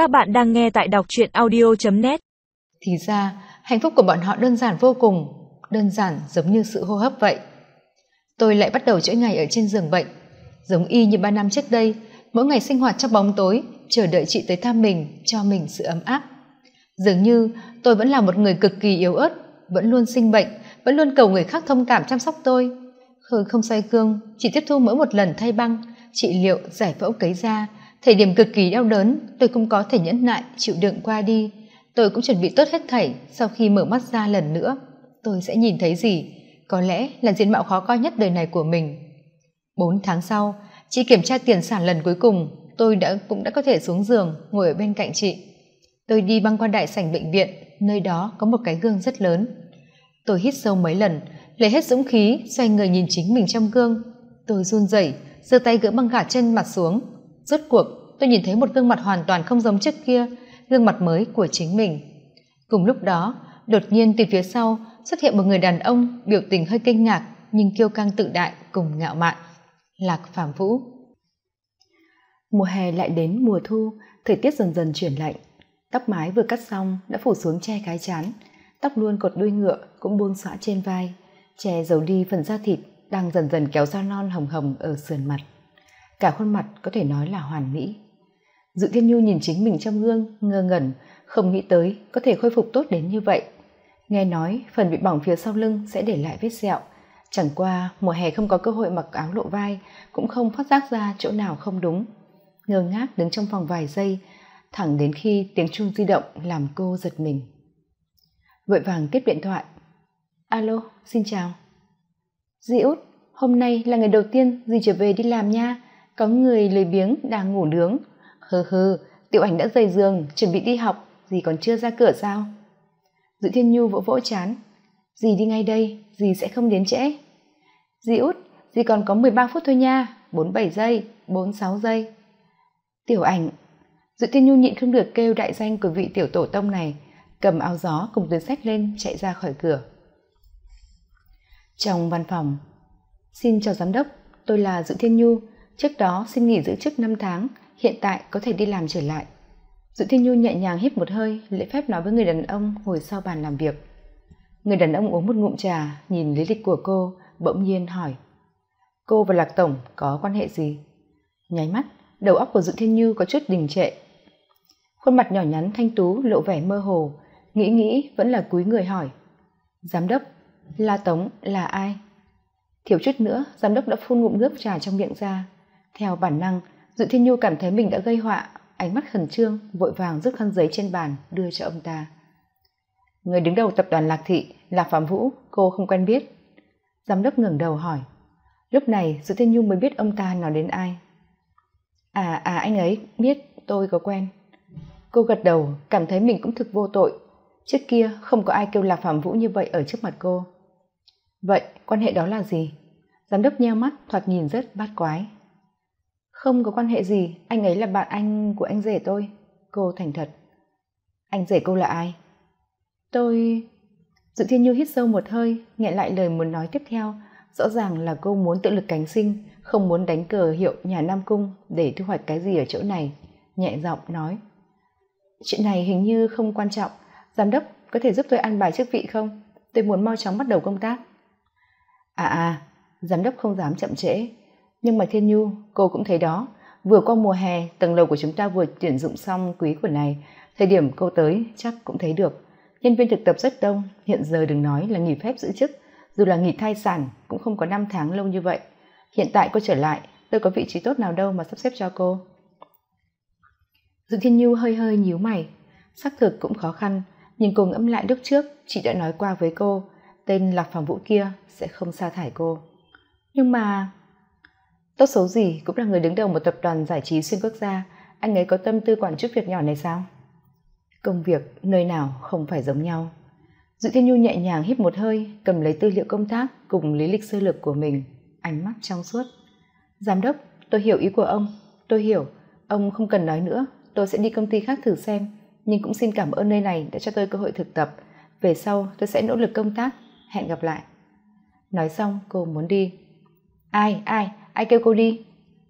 Các bạn đang nghe tại đọc truyện audio.net Thì ra, hạnh phúc của bọn họ đơn giản vô cùng, đơn giản giống như sự hô hấp vậy. Tôi lại bắt đầu chuỗi ngày ở trên giường bệnh, giống y như ba năm trước đây, mỗi ngày sinh hoạt trong bóng tối, chờ đợi chị tới thăm mình, cho mình sự ấm áp. Dường như tôi vẫn là một người cực kỳ yếu ớt, vẫn luôn sinh bệnh, vẫn luôn cầu người khác thông cảm chăm sóc tôi. Hơi không xoay cương, chỉ tiếp thu mỗi một lần thay băng, trị liệu, giải phẫu cấy da, thời điểm cực kỳ đau đớn, tôi cũng có thể nhẫn nại, chịu đựng qua đi. Tôi cũng chuẩn bị tốt hết thảy, sau khi mở mắt ra lần nữa, tôi sẽ nhìn thấy gì? Có lẽ là diện mạo khó coi nhất đời này của mình. Bốn tháng sau chị kiểm tra tiền sản lần cuối cùng, tôi đã, cũng đã có thể xuống giường, ngồi ở bên cạnh chị. Tôi đi băng qua đại sảnh bệnh viện, nơi đó có một cái gương rất lớn. Tôi hít sâu mấy lần, lấy hết dũng khí, xoay người nhìn chính mình trong gương. Tôi run rẩy, giơ tay gỡ băng gạc trên mặt xuống rốt cuộc, tôi nhìn thấy một gương mặt hoàn toàn không giống trước kia, gương mặt mới của chính mình. Cùng lúc đó, đột nhiên từ phía sau xuất hiện một người đàn ông biểu tình hơi kinh ngạc nhưng kiêu căng tự đại cùng ngạo mạn, lạc Phạm vũ. Mùa hè lại đến, mùa thu, thời tiết dần dần chuyển lạnh. Tóc mái vừa cắt xong đã phủ xuống che cái chán. Tóc luôn cột đuôi ngựa cũng buông xõa trên vai. Che giấu đi phần da thịt đang dần dần kéo ra non hồng hồng ở sườn mặt cả khuôn mặt có thể nói là hoàn mỹ. Dự thiên nhu nhìn chính mình trong gương, ngơ ngẩn, không nghĩ tới có thể khôi phục tốt đến như vậy. Nghe nói, phần bị bỏng phía sau lưng sẽ để lại vết sẹo. Chẳng qua, mùa hè không có cơ hội mặc áo lộ vai, cũng không phát giác ra chỗ nào không đúng. Ngơ ngác đứng trong phòng vài giây, thẳng đến khi tiếng chuông di động làm cô giật mình. Vội vàng tiếp điện thoại. Alo, xin chào. Di út, hôm nay là ngày đầu tiên Di trở về đi làm nha có người lười biếng, đang ngủ nướng. Hừ hừ tiểu ảnh đã dày giường, chuẩn bị đi học. Dì còn chưa ra cửa sao? Dự thiên nhu vỗ vỗ chán. Dì đi ngay đây, dì sẽ không đến trễ. Dì út, dì còn có mười ba phút thôi nha. Bốn bảy giây, bốn sáu giây. Tiểu ảnh. Dự thiên nhu nhịn không được kêu đại danh của vị tiểu tổ tông này. Cầm áo gió cùng túi sách lên, chạy ra khỏi cửa. Trong văn phòng, xin chào giám đốc, tôi là dự thiên nhu trước đó, xin nghỉ giữ chức năm tháng, hiện tại có thể đi làm trở lại. Dự thiên nhu nhẹ nhàng hít một hơi, lễ phép nói với người đàn ông ngồi sau bàn làm việc. Người đàn ông uống một ngụm trà, nhìn lý lịch của cô, bỗng nhiên hỏi, cô và lạc tổng có quan hệ gì? Nháy mắt, đầu óc của dự thiên như có chút đình trệ. Khuôn mặt nhỏ nhắn thanh tú lộ vẻ mơ hồ, nghĩ nghĩ vẫn là cúi người hỏi, giám đốc, la tống là ai? Thiếu chút nữa, giám đốc đã phun ngụm nước trà trong miệng ra theo bản năng, dự thiên nhu cảm thấy mình đã gây họa, ánh mắt khẩn trương, vội vàng rút khăn giấy trên bàn, đưa cho ông ta. Người đứng đầu tập đoàn lạc thị lạc phạm vũ, cô không quen biết. Giám đốc ngẩng đầu hỏi, lúc này dự thiên nhu mới biết ông ta nói đến ai? À à anh ấy biết, tôi có quen. Cô gật đầu, cảm thấy mình cũng thực vô tội. Trước kia không có ai kêu lạc phạm vũ như vậy ở trước mặt cô. Vậy quan hệ đó là gì? Giám đốc nheo mắt, thoạt nhìn rất bát quái không có quan hệ gì, anh ấy là bạn anh của anh rể tôi. Cô thành thật. Anh rể cô là ai? Tôi dự thiên như hít sâu một hơi, nghẹn lại lời muốn nói tiếp theo. Rõ ràng là cô muốn tự lực cánh sinh, không muốn đánh cờ hiệu nhà nam cung để thu hoạch cái gì ở chỗ này. Nhẹ giọng nói. Chuyện này hình như không quan trọng. Giám đốc, có thể giúp tôi ăn bài chức vị không? Tôi muốn mau chóng bắt đầu công tác. À à giám đốc không dám chậm trễ nhưng mà thiên nhu, cô cũng thấy đó. Vừa qua mùa hè, tầng lầu của chúng ta vừa tuyển dụng xong quý của này. Thời điểm cô tới, chắc cũng thấy được. Nhân viên thực tập rất đông, hiện giờ đừng nói là nghỉ phép giữ chức. Dù là nghỉ thai sản, cũng không có năm tháng lâu như vậy. Hiện tại cô trở lại, tôi có vị trí tốt nào đâu mà sắp xếp cho cô. Dự thiên nhu hơi hơi nhíu mày. Xác thực cũng khó khăn, nhưng cô ngẫm lại lúc trước, chị đã nói qua với cô, tên lạc phàm vũ kia sẽ không sa thải cô. Nhưng mà tốt xấu gì cũng là người đứng đầu một tập đoàn giải trí xuyên quốc gia. Anh ấy có tâm tư quản chút việc nhỏ này sao? Công việc nơi nào không phải giống nhau. Dự thiên nhu nhẹ nhàng hít một hơi, cầm lấy tư liệu công tác cùng lý lịch sơ lược của mình, ánh mắt trong suốt. Giám đốc, tôi hiểu ý của ông. Tôi hiểu, ông không cần nói nữa, tôi sẽ đi công ty khác thử xem, nhưng cũng xin cảm ơn nơi này đã cho tôi cơ hội thực tập. Về sau, tôi sẽ nỗ lực công tác. Hẹn gặp lại. Nói xong, cô muốn đi. Ai ai ai kêu cô đi?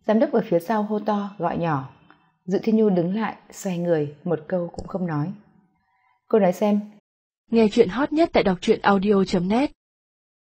Giám đốc ở phía sau hô to, gọi nhỏ. Dự thiên nhu đứng lại, xoay người, một câu cũng không nói. Cô nói xem. Nghe chuyện hot nhất tại đọc truyện audio net.